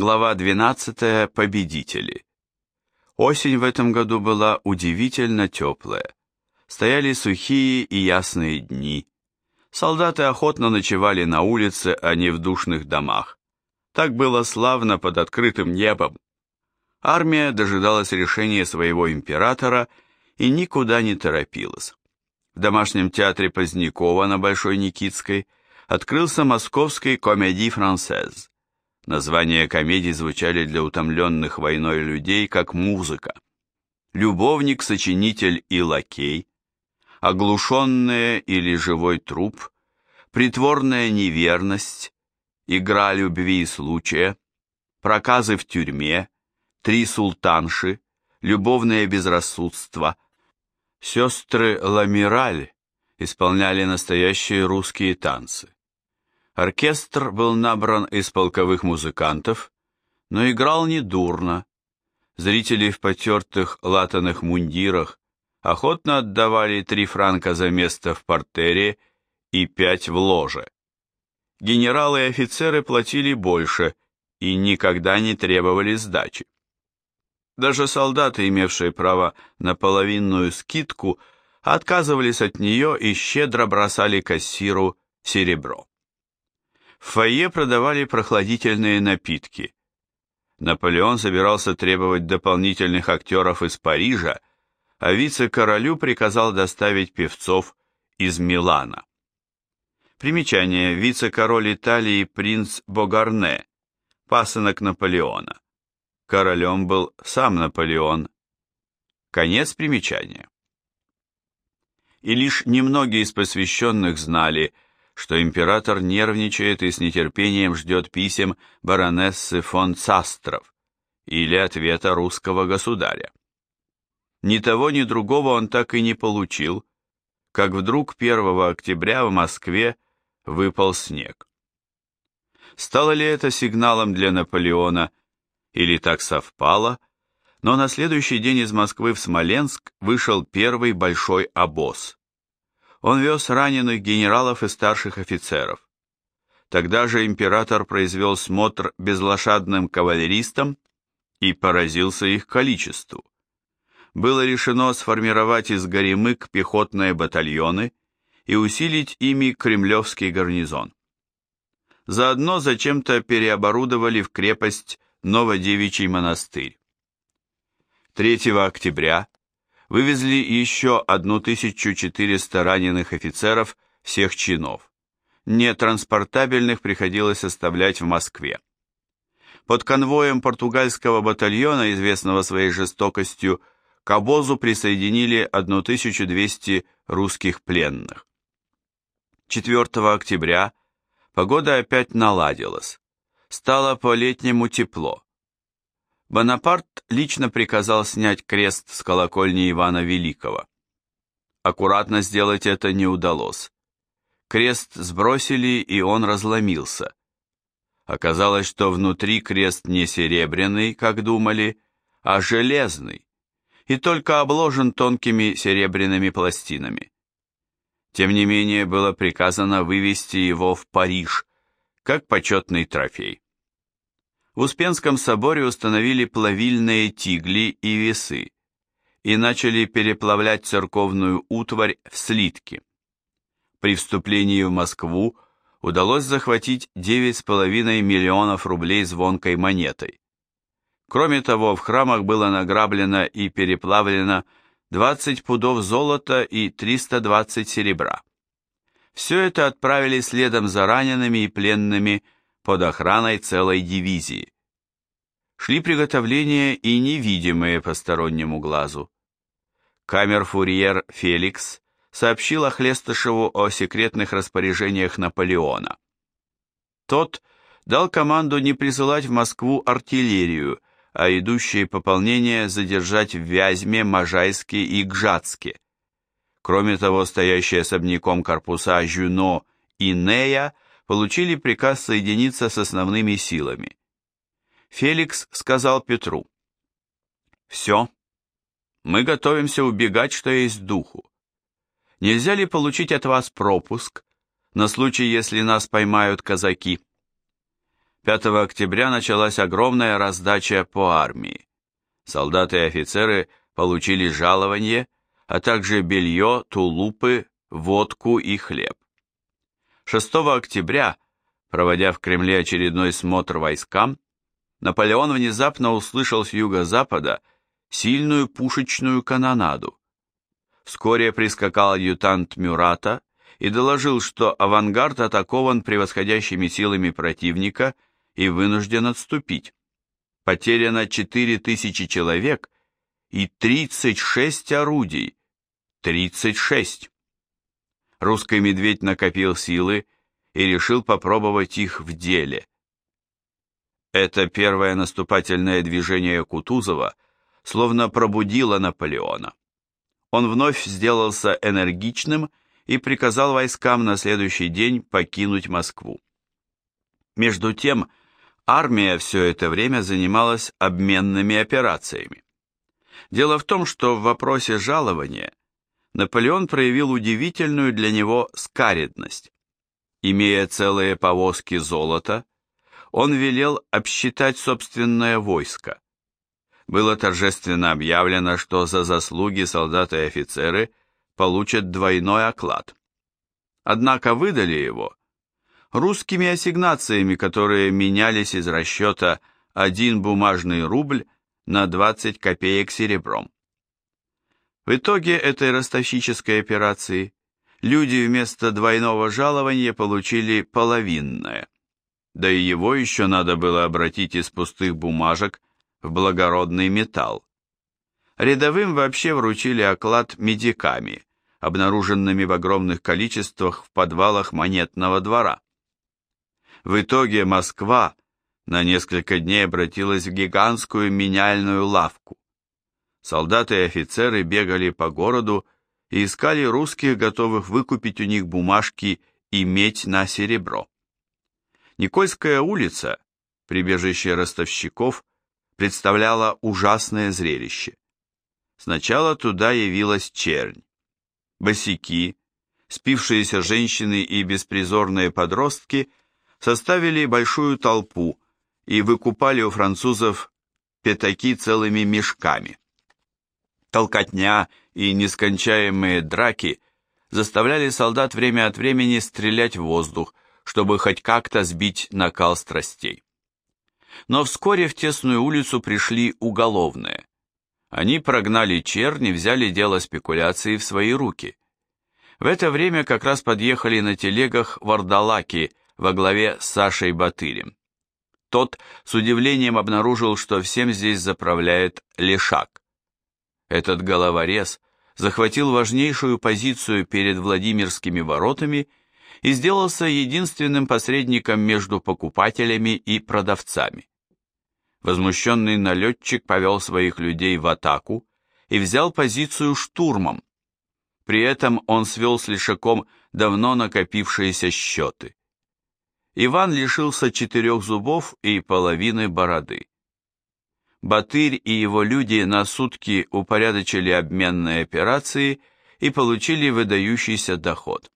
Глава 12. Победители. Осень в этом году была удивительно теплая. Стояли сухие и ясные дни. Солдаты охотно ночевали на улице, а не в душных домах. Так было славно под открытым небом. Армия дожидалась решения своего императора и никуда не торопилась. В домашнем театре Позднякова на Большой Никитской открылся московский комедий францез. Названия комедий звучали для утомленных войной людей как музыка. Любовник, сочинитель и лакей, оглушенная или живой труп, притворная неверность, игра любви и случая, проказы в тюрьме, три султанши, любовное безрассудство. Сестры Ламираль исполняли настоящие русские танцы. Оркестр был набран из полковых музыкантов, но играл недурно. Зрители в потертых латаных мундирах охотно отдавали три франка за место в портере и пять в ложе. Генералы и офицеры платили больше и никогда не требовали сдачи. Даже солдаты, имевшие право на половинную скидку, отказывались от нее и щедро бросали кассиру серебро. В фойе продавали прохладительные напитки. Наполеон собирался требовать дополнительных актеров из Парижа, а вице-королю приказал доставить певцов из Милана. Примечание. Вице-король Италии принц Богарне, пасынок Наполеона. Королем был сам Наполеон. Конец примечания. И лишь немногие из посвященных знали, что император нервничает и с нетерпением ждет писем баронессы фон Цастров или ответа русского государя. Ни того, ни другого он так и не получил, как вдруг 1 октября в Москве выпал снег. Стало ли это сигналом для Наполеона, или так совпало, но на следующий день из Москвы в Смоленск вышел первый большой обоз он вез раненых генералов и старших офицеров. Тогда же император произвел смотр безлошадным кавалеристам и поразился их количеству. Было решено сформировать из Горемык пехотные батальоны и усилить ими кремлевский гарнизон. Заодно зачем-то переоборудовали в крепость Новодевичий монастырь. 3 октября вывезли еще 1400 раненых офицеров всех чинов. Нетранспортабельных приходилось оставлять в Москве. Под конвоем португальского батальона, известного своей жестокостью, к обозу присоединили 1200 русских пленных. 4 октября погода опять наладилась. Стало по-летнему тепло. Бонапарт лично приказал снять крест с колокольни Ивана Великого. Аккуратно сделать это не удалось. Крест сбросили, и он разломился. Оказалось, что внутри крест не серебряный, как думали, а железный, и только обложен тонкими серебряными пластинами. Тем не менее, было приказано вывести его в Париж, как почетный трофей. В Успенском соборе установили плавильные тигли и весы и начали переплавлять церковную утварь в слитки. При вступлении в Москву удалось захватить 9,5 миллионов рублей звонкой монетой. Кроме того, в храмах было награблено и переплавлено 20 пудов золота и 320 серебра. Все это отправили следом за ранеными и пленными под охраной целой дивизии. Шли приготовления и невидимые постороннему глазу. Камер-фурьер Феликс сообщил Охлестышеву о секретных распоряжениях Наполеона. Тот дал команду не присылать в Москву артиллерию, а идущие пополнения задержать в Вязьме, Можайске и Гжатске. Кроме того, стоящие особняком корпуса Жюно и Нея – получили приказ соединиться с основными силами. Феликс сказал Петру, «Все, мы готовимся убегать, что есть духу. Нельзя ли получить от вас пропуск на случай, если нас поймают казаки?» 5 октября началась огромная раздача по армии. Солдаты и офицеры получили жалование, а также белье, тулупы, водку и хлеб. 6 октября, проводя в Кремле очередной смотр войскам, Наполеон внезапно услышал с юго-запада сильную пушечную канонаду. Вскоре прискакал адъютант Мюрата и доложил, что авангард атакован превосходящими силами противника и вынужден отступить. Потеряно 4000 человек и 36 орудий. 36. Русский медведь накопил силы и решил попробовать их в деле. Это первое наступательное движение Кутузова словно пробудило Наполеона. Он вновь сделался энергичным и приказал войскам на следующий день покинуть Москву. Между тем, армия все это время занималась обменными операциями. Дело в том, что в вопросе жалования Наполеон проявил удивительную для него скаредность. Имея целые повозки золота, он велел обсчитать собственное войско. Было торжественно объявлено, что за заслуги солдаты и офицеры получат двойной оклад. Однако выдали его русскими ассигнациями, которые менялись из расчета один бумажный рубль на 20 копеек серебром. В итоге этой ростовщической операции люди вместо двойного жалования получили половинное. Да и его еще надо было обратить из пустых бумажек в благородный металл. Рядовым вообще вручили оклад медиками, обнаруженными в огромных количествах в подвалах монетного двора. В итоге Москва на несколько дней обратилась в гигантскую меняльную лавку. Солдаты и офицеры бегали по городу и искали русских, готовых выкупить у них бумажки и медь на серебро. Никольская улица, прибежище ростовщиков, представляла ужасное зрелище. Сначала туда явилась чернь босяки, спившиеся женщины и беспризорные подростки составили большую толпу и выкупали у французов пятаки целыми мешками. Толкотня и нескончаемые драки заставляли солдат время от времени стрелять в воздух, чтобы хоть как-то сбить накал страстей. Но вскоре в тесную улицу пришли уголовные. Они прогнали черни, взяли дело спекуляции в свои руки. В это время как раз подъехали на телегах вардалаки во главе с Сашей Батырем. Тот с удивлением обнаружил, что всем здесь заправляет Лешак. Этот головорез захватил важнейшую позицию перед Владимирскими воротами и сделался единственным посредником между покупателями и продавцами. Возмущенный налетчик повел своих людей в атаку и взял позицию штурмом. При этом он свел с Лешаком давно накопившиеся счеты. Иван лишился четырех зубов и половины бороды. Батырь и его люди на сутки упорядочили обменные операции и получили выдающийся доход.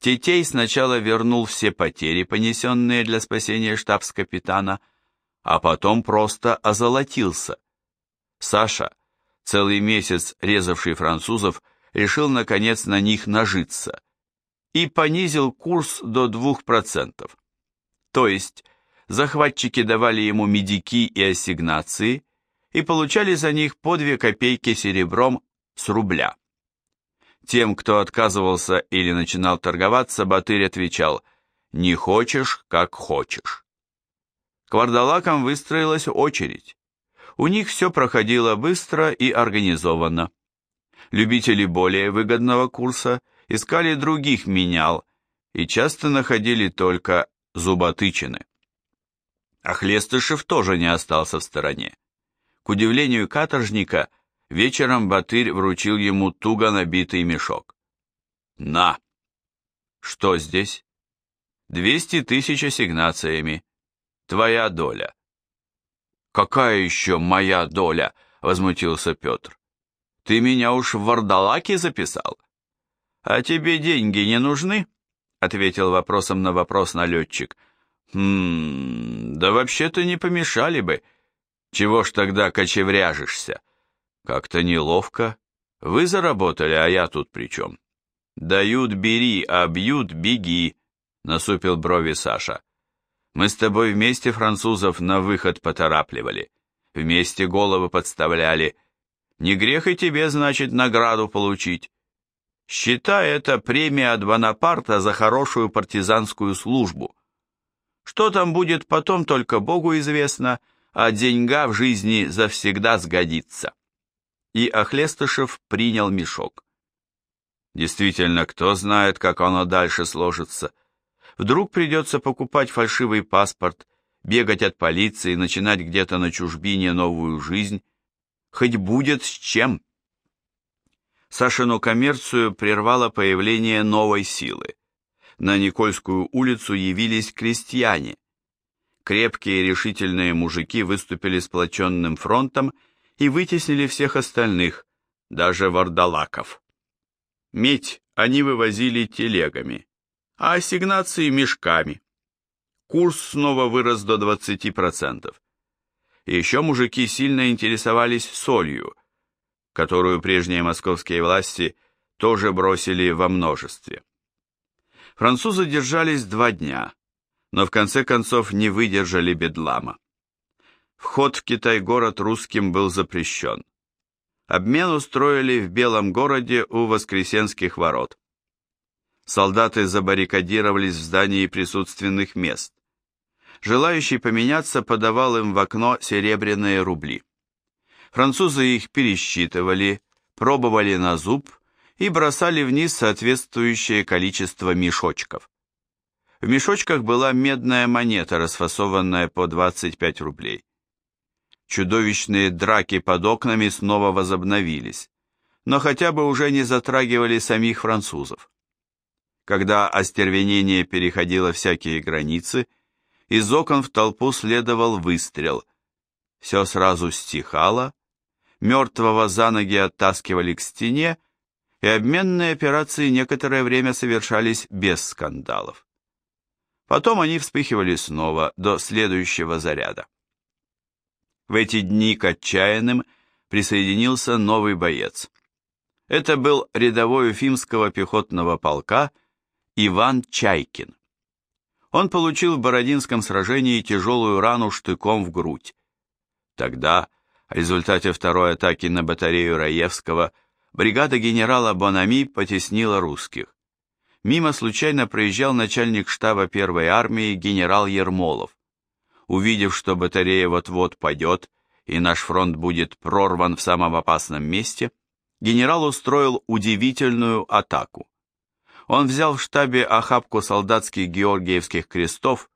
Тетей сначала вернул все потери, понесенные для спасения штабс-капитана, а потом просто озолотился. Саша, целый месяц резавший французов, решил наконец на них нажиться и понизил курс до 2%. То есть захватчики давали ему медики и ассигнации и получали за них по 2 копейки серебром с рубля. Тем, кто отказывался или начинал торговаться, Батырь отвечал «Не хочешь, как хочешь». К вардалакам выстроилась очередь. У них все проходило быстро и организованно. Любители более выгодного курса искали других менял и часто находили только зуботычины. А Хлестышев тоже не остался в стороне. К удивлению каторжника, вечером Батырь вручил ему туго набитый мешок. «На!» «Что здесь?» «Двести тысяч ассигнациями. Твоя доля». «Какая еще моя доля?» — возмутился Петр. «Ты меня уж в вардалаке записал?» «А тебе деньги не нужны?» — ответил вопросом на вопрос налетчик. Хм, да вообще-то не помешали бы. Чего ж тогда кочевряжешься? Как-то неловко. Вы заработали, а я тут при чем? Дают, бери, а бьют, беги, насупил брови Саша. Мы с тобой вместе французов на выход поторапливали. Вместе головы подставляли. Не грех и тебе, значит, награду получить. Считай это премия от Бонапарта за хорошую партизанскую службу. Что там будет потом, только Богу известно, а деньга в жизни завсегда сгодится. И Охлестышев принял мешок. Действительно, кто знает, как оно дальше сложится. Вдруг придется покупать фальшивый паспорт, бегать от полиции, начинать где-то на чужбине новую жизнь. Хоть будет с чем. Сашину коммерцию прервало появление новой силы на Никольскую улицу явились крестьяне. Крепкие решительные мужики выступили сплоченным фронтом и вытеснили всех остальных, даже вардалаков. Медь они вывозили телегами, а ассигнации мешками. Курс снова вырос до 20%. И еще мужики сильно интересовались солью, которую прежние московские власти тоже бросили во множестве. Французы держались два дня, но в конце концов не выдержали бедлама. Вход в Китай-город русским был запрещен. Обмен устроили в Белом городе у Воскресенских ворот. Солдаты забаррикадировались в здании присутственных мест. Желающий поменяться подавал им в окно серебряные рубли. Французы их пересчитывали, пробовали на зуб и бросали вниз соответствующее количество мешочков. В мешочках была медная монета, расфасованная по 25 рублей. Чудовищные драки под окнами снова возобновились, но хотя бы уже не затрагивали самих французов. Когда остервенение переходило всякие границы, из окон в толпу следовал выстрел. Все сразу стихало, мертвого за ноги оттаскивали к стене, и обменные операции некоторое время совершались без скандалов. Потом они вспыхивали снова до следующего заряда. В эти дни к отчаянным присоединился новый боец. Это был рядовой Уфимского пехотного полка Иван Чайкин. Он получил в Бородинском сражении тяжелую рану штыком в грудь. Тогда, в результате второй атаки на батарею Раевского, бригада генерала Бонами потеснила русских. Мимо случайно проезжал начальник штаба первой армии генерал Ермолов. Увидев, что батарея вот-вот падет, и наш фронт будет прорван в самом опасном месте, генерал устроил удивительную атаку. Он взял в штабе охапку солдатских георгиевских крестов,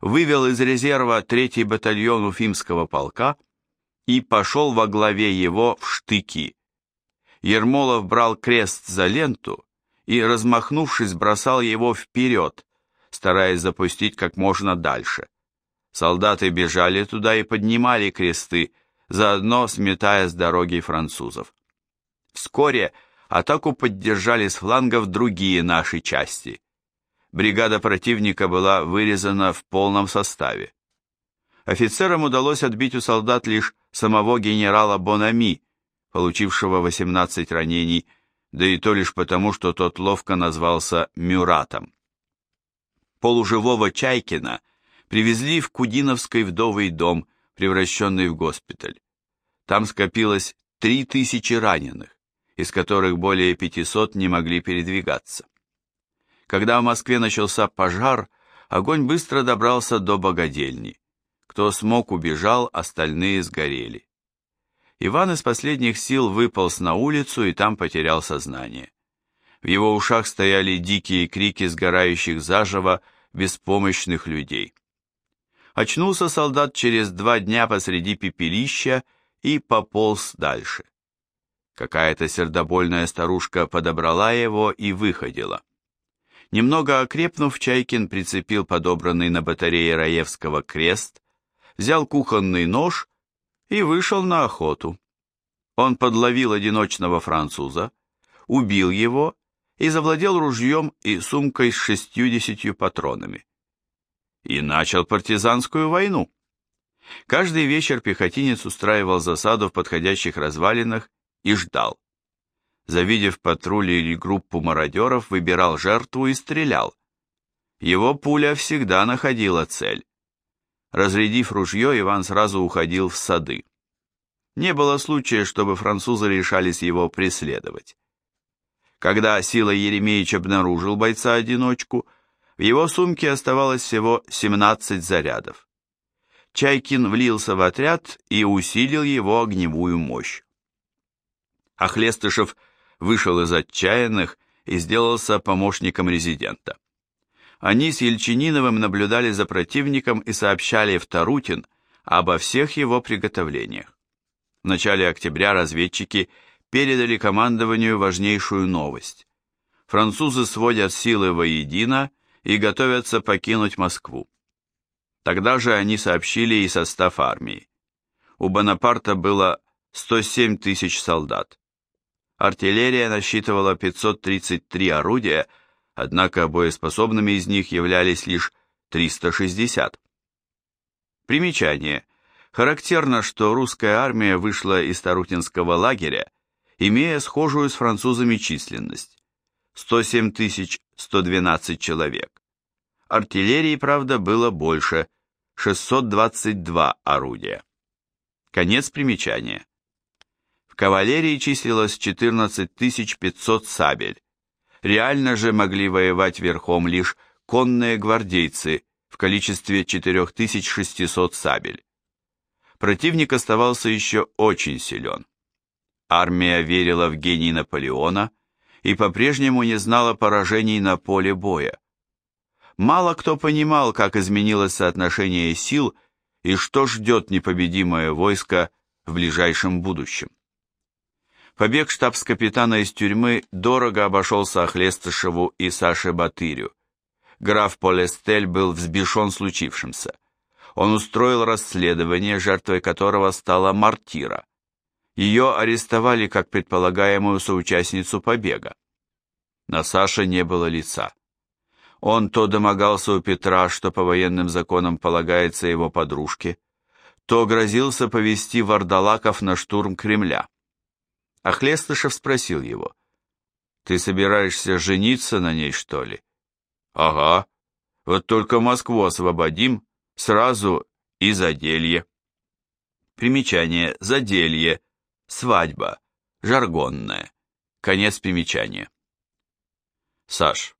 вывел из резерва третий батальон Уфимского полка и пошел во главе его в штыки. Ермолов брал крест за ленту и, размахнувшись, бросал его вперед, стараясь запустить как можно дальше. Солдаты бежали туда и поднимали кресты, заодно сметая с дороги французов. Вскоре атаку поддержали с флангов другие наши части. Бригада противника была вырезана в полном составе. Офицерам удалось отбить у солдат лишь самого генерала Бонами, получившего 18 ранений, да и то лишь потому, что тот ловко назвался Мюратом. Полуживого Чайкина привезли в Кудиновский вдовый дом, превращенный в госпиталь. Там скопилось 3000 раненых, из которых более 500 не могли передвигаться. Когда в Москве начался пожар, огонь быстро добрался до богадельни. Кто смог, убежал, остальные сгорели. Иван из последних сил выполз на улицу и там потерял сознание. В его ушах стояли дикие крики сгорающих заживо беспомощных людей. Очнулся солдат через два дня посреди пепелища и пополз дальше. Какая-то сердобольная старушка подобрала его и выходила. Немного окрепнув, Чайкин прицепил подобранный на батарее Раевского крест, взял кухонный нож и вышел на охоту. Он подловил одиночного француза, убил его и завладел ружьем и сумкой с шестьюдесятью патронами. и начал партизанскую войну. Каждый вечер пехотинец устраивал засаду в подходящих развалинах и ждал. Завидев патруль или группу мародеров, выбирал жертву и стрелял. Его пуля всегда находила цель. Разрядив ружье, Иван сразу уходил в сады. Не было случая, чтобы французы решались его преследовать. Когда Сила Еремеевич обнаружил бойца-одиночку, в его сумке оставалось всего 17 зарядов. Чайкин влился в отряд и усилил его огневую мощь. Ахлестышев вышел из отчаянных и сделался помощником резидента. Они с Ельчининовым наблюдали за противником и сообщали в Тарутин обо всех его приготовлениях. В начале октября разведчики передали командованию важнейшую новость. Французы сводят силы воедино и готовятся покинуть Москву. Тогда же они сообщили и состав армии. У Бонапарта было 107 тысяч солдат. Артиллерия насчитывала 533 орудия, однако боеспособными из них являлись лишь 360. Примечание. Характерно, что русская армия вышла из Тарутинского лагеря, имея схожую с французами численность – 107 112 человек. Артиллерии, правда, было больше – 622 орудия. Конец примечания. В кавалерии числилось 14 500 сабель. Реально же могли воевать верхом лишь конные гвардейцы в количестве 4600 сабель противник оставался еще очень силен. Армия верила в гений Наполеона и по-прежнему не знала поражений на поле боя. Мало кто понимал, как изменилось соотношение сил и что ждет непобедимое войско в ближайшем будущем. Побег штабс-капитана из тюрьмы дорого обошелся Охлестышеву и Саше Батырю. Граф Полестель был взбешен случившимся он устроил расследование, жертвой которого стала Мартира. Ее арестовали как предполагаемую соучастницу побега. На Саше не было лица. Он то домогался у Петра, что по военным законам полагается его подружке, то грозился повести вардалаков на штурм Кремля. А Хлестышев спросил его, «Ты собираешься жениться на ней, что ли?» «Ага, вот только Москву освободим, Сразу и заделье. Примечание заделье, свадьба, жаргонное. Конец примечания. Саш,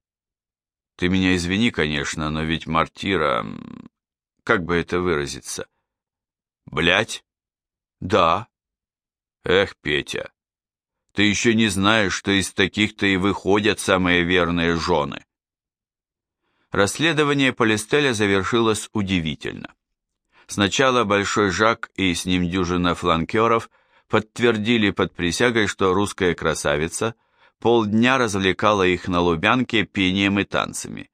ты меня извини, конечно, но ведь мартира... Как бы это выразиться? Блять? Да. Эх, Петя, ты еще не знаешь, что из таких-то и выходят самые верные жены. Расследование Полистеля завершилось удивительно. Сначала Большой Жак и с ним дюжина фланкеров подтвердили под присягой, что русская красавица полдня развлекала их на Лубянке пением и танцами.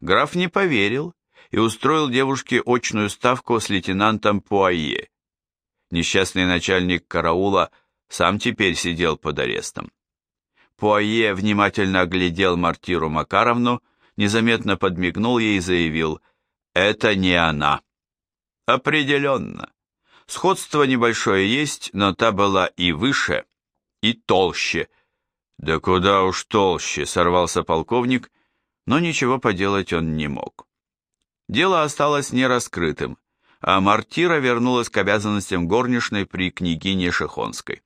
Граф не поверил и устроил девушке очную ставку с лейтенантом Пуайе. Несчастный начальник караула сам теперь сидел под арестом. Пуайе внимательно оглядел Мартиру Макаровну незаметно подмигнул ей и заявил «Это не она». Определенно. Сходство небольшое есть, но та была и выше, и толще. Да куда уж толще, сорвался полковник, но ничего поделать он не мог. Дело осталось нераскрытым, а Мартира вернулась к обязанностям горничной при княгине Шехонской.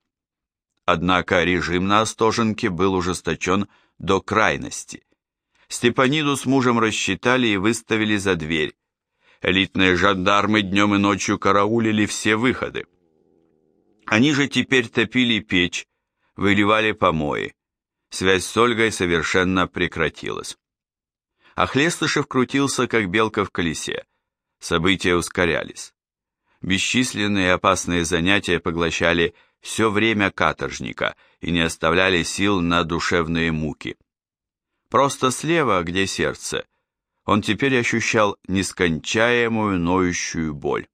Однако режим на Остоженке был ужесточен до крайности – Степаниду с мужем рассчитали и выставили за дверь. Элитные жандармы днем и ночью караулили все выходы. Они же теперь топили печь, выливали помои. Связь с Ольгой совершенно прекратилась. А Хлестышев крутился, как белка в колесе. События ускорялись. Бесчисленные опасные занятия поглощали все время каторжника и не оставляли сил на душевные муки. Просто слева, где сердце, он теперь ощущал нескончаемую ноющую боль.